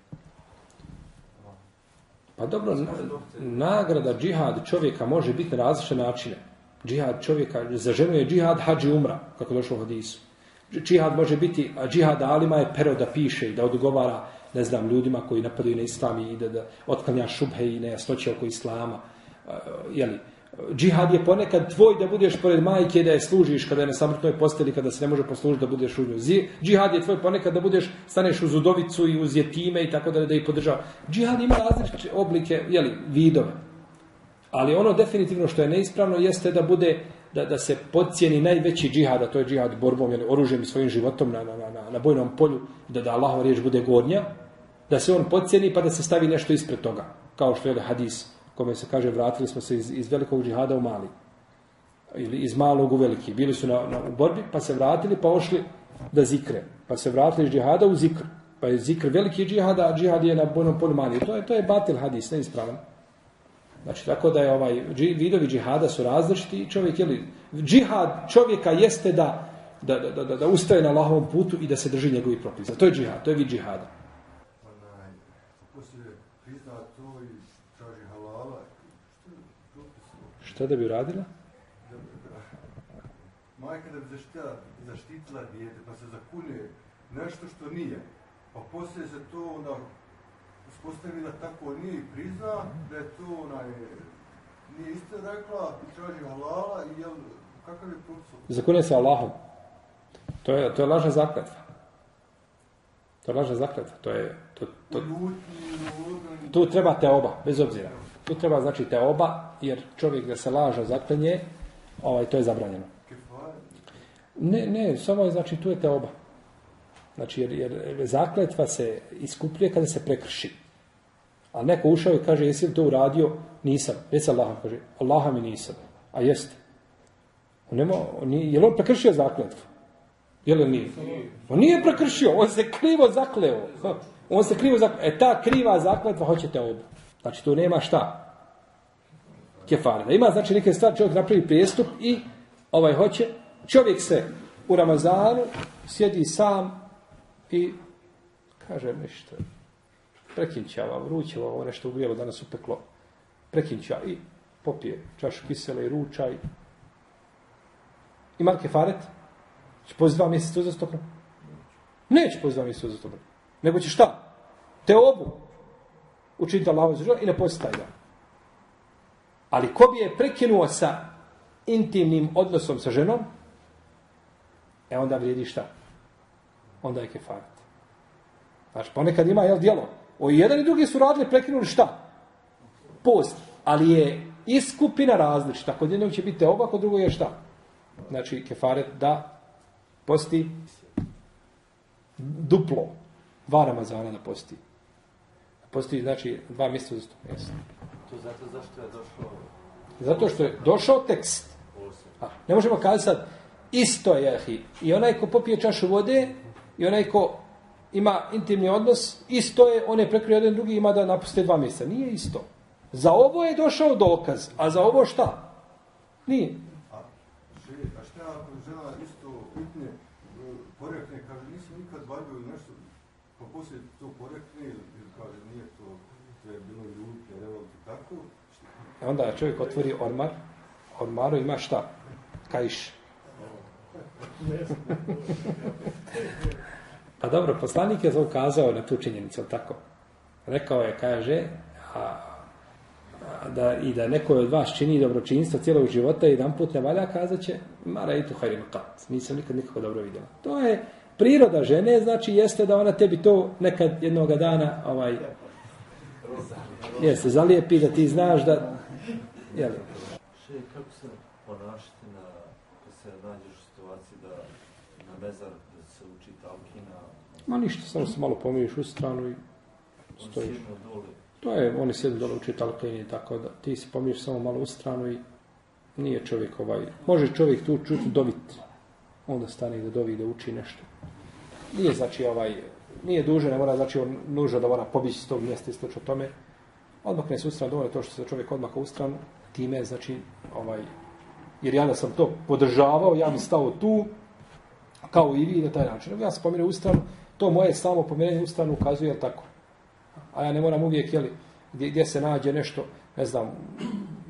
Pa dobro, na, nagrada džihad čovjeka može biti na različite načine. Džihad čovjeka, za ženu je džihad hađi umra, kako je došlo u hadisu. Džihad može biti, a džihad alima je pero da piše i da odgovara, ne znam, ljudima koji napadaju na islam i da, da otklanja šubhe i nejasnoće oko islama. Uh, jeli, Džihad je ponekad tvoj da budeš pored majke, da je služiš kada je na samrtnoj posteli, kada se ne može poslužiti da budeš u njoj. Džihad je tvoj ponekad da budeš, staneš uz udovicu i uz jetime i tako da da ih podržava. Džihad ima različite oblike, jeli, vidove. Ali ono definitivno što je neispravno jeste da bude da, da se podcijeni najveći džihad, a to je džihad borbom, jeli, oružjem i svojim životom na, na, na, na bojnom polju, da da Allahova riječ bude gornja, da se on podcijeni pa da se stavi nešto ispred toga. Kao što je hadis kome se kaže vratili smo se iz, iz velikog džihada u mali. Ili iz malog u veliki. Bili su na, na, u borbi, pa se vratili, pa ošli da zikre. Pa se vratili iz džihada u zikr. Pa je zikr veliki džihada, a džihad je na bojnom polju mali. To je, to je batil hadis, ne ispravan. Znači, tako da je ovaj, vidovi džihada su različiti i čovjek, jeli, džihad čovjeka jeste da, da, da, da, da ustaje na Allahovom putu i da se drži njegovi propisa. To je džihad, to je vid džihada. Šta da bi radila? Majka da bi zaštitila, zaštitila dijete, pa se zakunje nešto što nije. Pa poslije se to onda uspostavila tako nije i prizna da je to onaj, nije isto rekla traži halala i jel, kakav je propis? Zakunje se Allahom. To je, to je lažna zakletva. To je lažna zakletva. To je, to, to, tu trebate oba, bez obzira. Tu treba znači te oba, jer čovjek da se laža zaklenje, ovaj, to je zabranjeno. Ne, ne, samo je, znači, tu je te oba. Znači, jer, jer zakletva se iskupljuje kada se prekrši. A neko ušao i kaže, jesi li to uradio? Nisam. Reci Allah, kaže, Allaha mi nisam. A jeste. On nema, on nije, je li on prekršio zakletvu? Je li nije? On nije prekršio, on se krivo zakleo. On se krivo zakleo. E ta kriva zakletva hoćete oba. Znači, tu nema šta? Kefarda. Ima, znači, neke stvari, čovjek napravi prijestup i ovaj hoće, čovjek se u Ramazanu sjedi sam i kaže nešto, prekinćava, vrućeva, ovo nešto ugrijelo danas upeklo, prekinća i popije čašu kisele i ručaj. ima kefaret? Će poziti dva mjeseca uzastopno? Neće poziti dva mjeseca uzastopno. Nego će šta? Te obu učiniti Allahu za i ne posti taj dan. Ali ko bi je prekinuo sa intimnim odnosom sa ženom, e onda vrijedi šta? Onda je kefaret. Znači, ponekad ima, jel, djelo. O jedan i drugi su radili, prekinuli šta? Post. Ali je iskupina različita. Kod jednog će biti oba, kod drugog je šta? Znači, kefaret da posti duplo. Dva Ramazana da posti. Postoji, znači, dva mjesta za mjesta. To zato zašto je došlo... Zato što je došao tekst. A, ne možemo kazati sad, isto je, ahi. I onaj ko popije čašu vode, i onaj ko ima intimni odnos, isto je, on je prekrio jedan drugi, ima da napuste dva mjesta. Nije isto. Za ovo je došao dokaz, a za ovo šta? Nije. A, a šta ako žena isto upne, porekne, kaže, nisam nikad bavio nešto, pa poslije to porekne, to, to je bilo ljubke, revolt i tako. Onda čovjek otvori ormar, ormaru ima šta? Kajš. pa dobro, poslanik je to ukazao na tu činjenicu, tako? Rekao je, kaže, a, a, da, i da neko od vas čini dobročinstvo cijelog života i jedan put ne valja, kazat će, mara i tu hajrim kat. Nisam nikad nikako dobro vidjela. To je priroda žene, znači jeste da ona tebi to nekad jednog dana ovaj, jeste, zalijepi da ti znaš da, jel, Še, kako se ponašati na, kad se nađeš u situaciji da na mezar da se uči talkina, ma ništa, samo se malo pomiriš u stranu i stojiš. To je, oni sjedi dole uči talqin i tako da ti se pomiriš samo malo u stranu i nije čovjek ovaj, može čovjek tu čuti dovit, onda stane da dovi da uči nešto. Nije znači ovaj, nije duže, ne mora znači on nužno da mora pobići s tog mjesta i slično tome. Odmakne se u stranu, dovoljno to što se čovjek odmaka u stranu, time znači ovaj, jer ja da sam to podržavao, ja bi stao tu, kao i vi na taj način. Ja sam pomirio u stranu, to moje samo pomirenje u stranu ukazuje jel tako. A ja ne moram uvijek, jeli, gdje, gdje se nađe nešto, ne znam,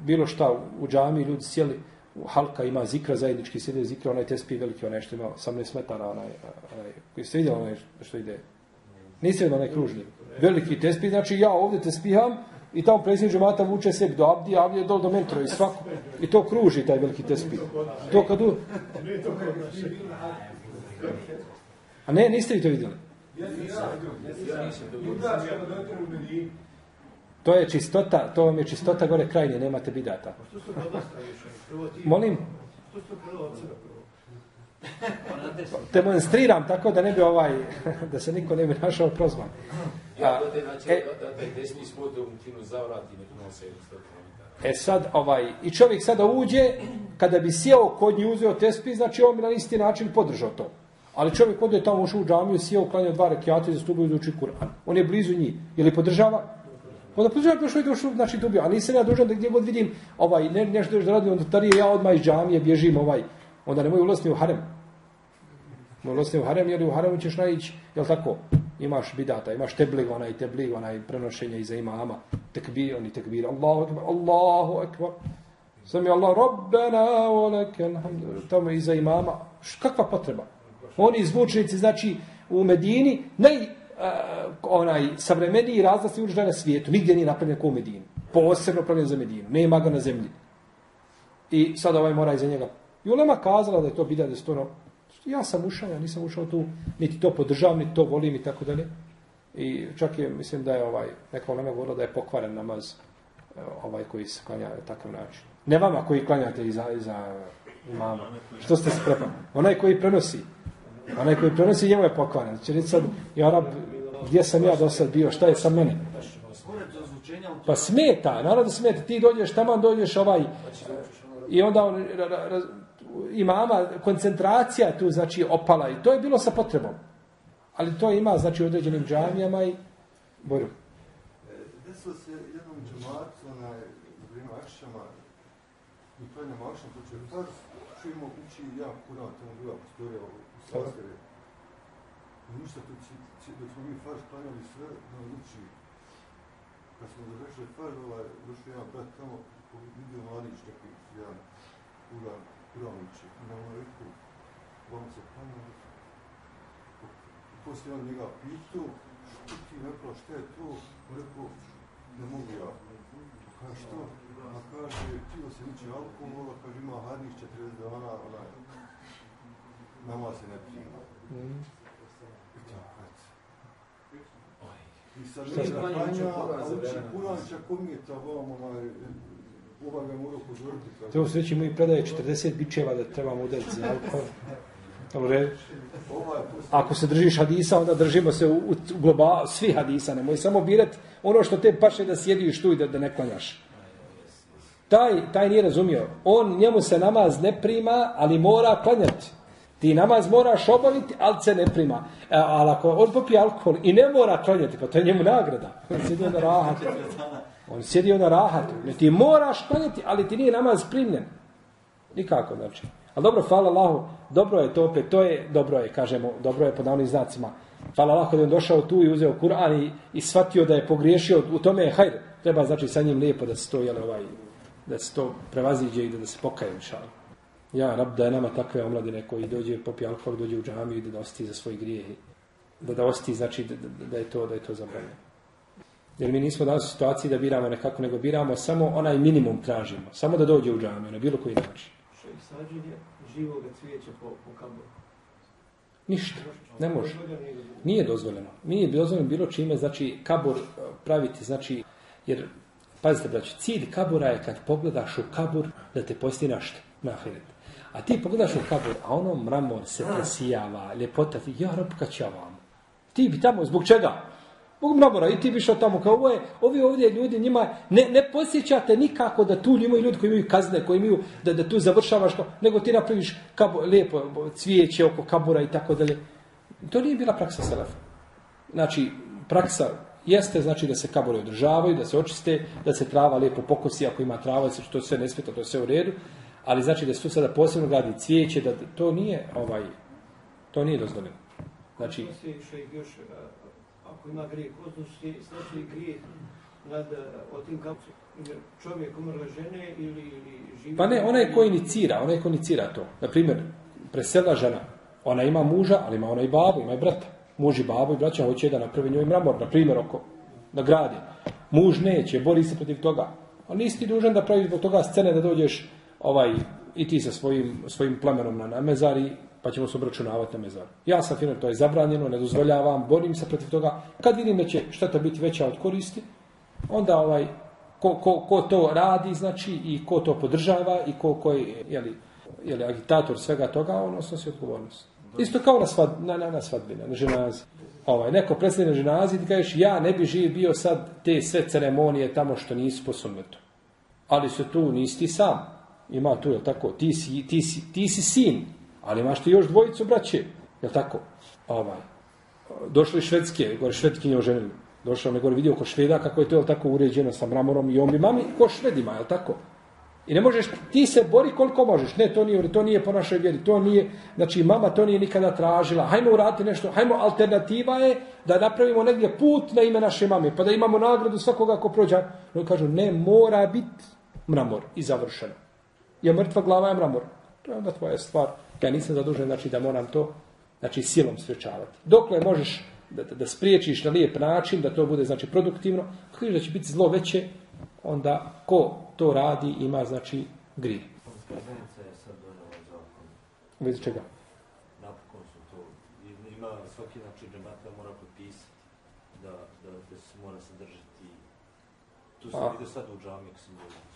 bilo šta u džami, ljudi sjeli, u halka ima zikra, zajednički sjede zikra, onaj tespi veliki, onaj što ima 18 metara, onaj, onaj, koji ste vidjeli onaj što ide? Niste vidjeli onaj kružni? Veliki tespi, znači ja ovdje tespiham, i tamo predsjednik džemata vuče sebi do Abdi, a Abdi je dol do mentora i svako. I to kruži taj veliki tespih. To kad u... A ne, niste vi to vidjeli? To je čistota, to vam je čistota gore krajnje, nemate bidata. Molim? Demonstriram tako da ne bi ovaj, da se niko ne bi našao prozvan. Ja, da te, znači, e- da, da taj desni smut u tinu zavrati, nek nose 100 km. E sad, ovaj, i čovjek sada uđe, kada bi sjeo kod nje uzeo tespi, znači on bi na isti način podržao to. Ali čovjek onda je tamo ušao u džamiju, sjeo, klanjao dva rekiata i zastupio uči Kur'an. On je blizu njih. Je li podržava? Onda podržava prošao i došao, znači dobio. A nisam ja dužan da gdje god vidim ovaj, ne, nešto da radim, onda tarije, ja odmah iz džamije bježim ovaj. Onda nemoj ulaziti u harem. Nemoj u harem, jer u haremu ćeš naići, jel tako? Imaš bidata, imaš teblig, onaj teblig, onaj prenošenje iza imama, tekbir, oni tekbir, Allahu ekber, Allahu ekber. Sami Allah, Rabbena, olekel, tamo iza imama. Š, kakva potreba? Oni zvučnici, znači, u Medini, naj, uh, onaj, savremeniji razlasni uređaj na svijetu. Nigdje nije napravljen kao u Medini. Posebno napravljen za Medinu. Nema ga na zemlji. I sad ovaj mora iza njega. I Ulema kazala da je to bidat, da je to ono ja sam ušao, ja nisam ušao tu, niti to podržavam, niti to volim i tako dalje. I čak je, mislim da je ovaj, neka Ulema govorila da je pokvaren namaz e, ovaj koji se klanja na takav način. Ne vama koji klanjate iza, iza imama. Što ste se prepali? Onaj koji prenosi. Onaj koji prenosi njemu je pokvaren. Znači reći sad, ja rab, gdje sam ja do sad bio, šta je sa mene? Pa smeta, naravno smeta. Ti dođeš, tamo dođeš ovaj, i onda on, ra, ra, ra, imama koncentracija tu, znači, opala. I to je bilo sa potrebom. Ali to ima, znači, u određenim džamijama i boru. Desilo se jednom džematu, onaj, u vrijeme akšama, i klanjamo akšam, to će farz, čujemo uči ja kuran, tamo bila prostorija u. I ništa, to će, će, dok smo mi farz klanjali sve, da on uči. Kad smo završili farz, ovaj, došao jedan brat tamo, vidio mladić neki, jedan kuran, I nam je rekao, vam se klanjali, I poslije on njega pitu, što ti rekao, šta je to? On rekao, ne mogu ja. Kaže, što? A kaže, pivo se uči alkohola, kaže, ima hadnih 40 dana, onaj, nama se ne prima. I tako, eto. I sad klanja, uči klanja, Kur'an a uči vremena. Kur'an, čak umijeta vam, onaj, To u sreći moji predaje 40 bičeva da trebamo udariti za alkohol. Ako se držiš hadisa, onda držimo se u, u, u globa, svi hadisa, nemoj samo birati ono što te paše da sjediš tu i da, da ne klanjaš. Taj, taj nije razumio. On, njemu se namaz ne prima, ali mora klanjati. Ti namaz moraš obaviti, ali se ne prima. A, ali ako on popije alkohol i ne mora klanjati, pa to je njemu nagrada. On sjedio na rahatu. On sjedio na rahatu. Ne, ti moraš klanjati, ali ti nije namaz primljen. Nikako, znači. Ali dobro, hvala Allahu, dobro je to opet, to je, dobro je, kažemo, dobro je po navnim znacima. Hvala Allahu da je on došao tu i uzeo Kur'an i, i shvatio da je pogriješio, u tome je hajde. Treba znači sa njim lijepo da se to, jel, ovaj, da se to prevaziđe i da, da se pokaje, inšalim. Ja, rab, da je nama takve omladine koji dođe popi alkohol, dođe u džamiju i da osti za svoj grijehe. Da da osti, znači da, da, da je to da je to zabranjeno. Jer mi nismo danas u situaciji da biramo nekako, nego biramo samo onaj minimum tražimo. Samo da dođe u džamiju, na bilo koji način. Šejh sađenje živog cvijeća po, po kaboru. Ništa, ne može. Nije dozvoljeno. Nije dozvoljeno bilo čime, znači, kabor eh, praviti, znači, jer, pazite, braći, cilj kabora je kad pogledaš u kabor da te posti našto, na ahiret. A ti pogledaš u kabor, a ono mramor se presijava, ljepota ja rob kad ću ja vam. Ti bi tamo, zbog čega? Bog mramora, i ti bi tamo, kao ovo je, ovi ovdje ljudi njima, ne, ne posjećate nikako da tu imaju ljudi koji imaju kazne, koji imaju, da, da tu završavaš, kao, nego ti napraviš kabo, lijepo cvijeće oko kabura i tako dalje. To nije bila praksa selefa. Znači, praksa jeste znači da se kabore održavaju, da se očiste, da se trava lijepo pokosi ako ima trava, znači to sve ne smeta, to je sve u redu, ali znači da se tu sada posebno gradi cvijeće, da to nije ovaj to nije dozvoljeno. Znači, još, ako ima grijeh, odnosno znači grijeh nad eh, o tim kako čovjek umrla žene ili, ili živi... pa ne, onaj ko inicira, onaj ko inicira to. Na primjer, presela žena, ona ima muža, ali ima ona i babu, ima i brata. Muž i babu i braća hoće da napravi njoj mramor, na primjer, oko, na gradi. Muž neće, bori se protiv toga. A nisi ti dužan da pravi zbog toga scene da dođeš ovaj, i ti sa svojim, svojim plamenom na, na mezari, pa ćemo se obračunavati na mezaru. Ja sam firmer, to je zabranjeno, ne dozvoljavam, borim se protiv toga. Kad vidim da će šteta biti veća od koristi, onda ovaj, ko, ko, ko to radi, znači, i ko to podržava, i ko, ko je, jeli, jeli, agitator svega toga, on osnosi odgovornost. Isto kao na, svad, na, na, na svadbi, na ženazi. Ovaj, neko predstavlja na ženazi i ti kažeš, ja ne bi živ bio sad te sve ceremonije tamo što nisu po sunnetu. Ali su tu nisi ti sam. Ima tu, je tako? Ti si, ti, si, ti si sin, ali imaš ti još dvojicu braće. Je tako? Ovaj. Došli švedske, gore švedkinje oženili. Došao me gore vidio ko šveda kako je to je tako uređeno sa mramorom i on mami ko švedima, je tako? I ne možeš, ti se bori koliko možeš. Ne, to nije, to nije po našoj vjeri. To nije, znači mama to nije nikada tražila. Hajmo uraditi nešto. Hajmo, alternativa je da napravimo negdje put na ime naše mame. Pa da imamo nagradu svakoga ko prođa. No kažu, ne, mora biti mramor i završeno. Je mrtva glava je mramor. To je onda tvoja stvar. Ja nisam zadužen, znači da moram to znači silom sprečavati. Dokle možeš da, da spriječiš na lijep način, da to bude znači produktivno, ako vidiš da će biti zlo veće, onda ko to radi ima znači grije. Zakon. U vezi čega? Napokon su to. Ima svaki znači džemata mora potpisati da, da, da se mora sadržati. Tu A. vidio sad u džami, ako sam dobro.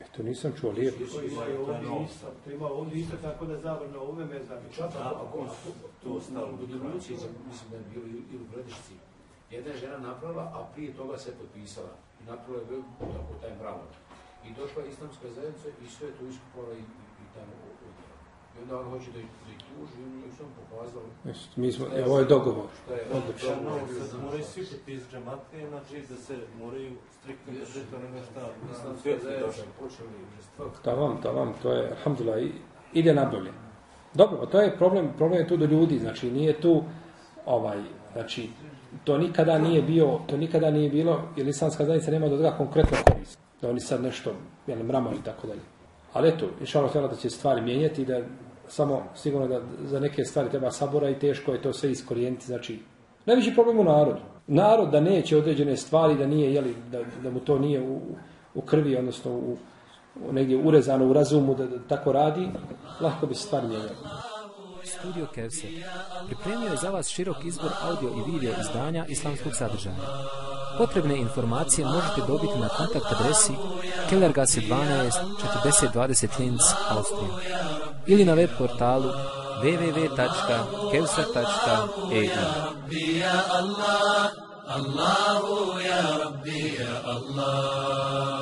E, to nisam čuo lijepo. To ima i ovdje isto, to ima ovdje isto tako da zabrano ove mezami. Napokon su to stalo U Dubrovnici, mislim da je bilo i- u Gradišci. Jedna je žena napravila, a prije toga se potpisala. I napravila je velik tako taj mramor. I došla islamska zajednica i sve je to iskupala i, i, i tamo. I onda on hoće da ih, da ih tuži i oni su vam pokazali Mi smo, e, ovo je dogovor. što je Odlično. Sad moraju svi potpisati džemate, znači da se moraju striktno držati ono šta islamska svijet zajednica došli. počeli žestvovati. Tavam, tavam, to je, alhamdulillah, ide na bolje. Dobro, to je problem, problem je tu do ljudi, znači nije tu, ovaj, znači, to nikada nije bio, to nikada nije bilo, jer islamska zajednica nema do toga konkretno korist. Da oni sad nešto, jel, mramor i tako dalje. Ali eto, inša Allah da će stvari mijenjati i da samo sigurno da za neke stvari treba sabora i teško je to sve iskorijeniti, znači, najveći problem u narodu. Narod da neće određene stvari, da nije, jeli, da, da mu to nije u, u krvi, odnosno u, u negdje urezano u razumu da, da tako radi, lahko bi se stvari. Studio Kevser pripremio je za vas širok izbor audio i video izdanja islamskog sadržaja. Potrebne informacije možete dobiti na kontakt adresi Kellergasse 12 4020 Linz, Austrija ili na web portalu www.kevser.eu Allahu, Ya Rabbi, Ya Allah.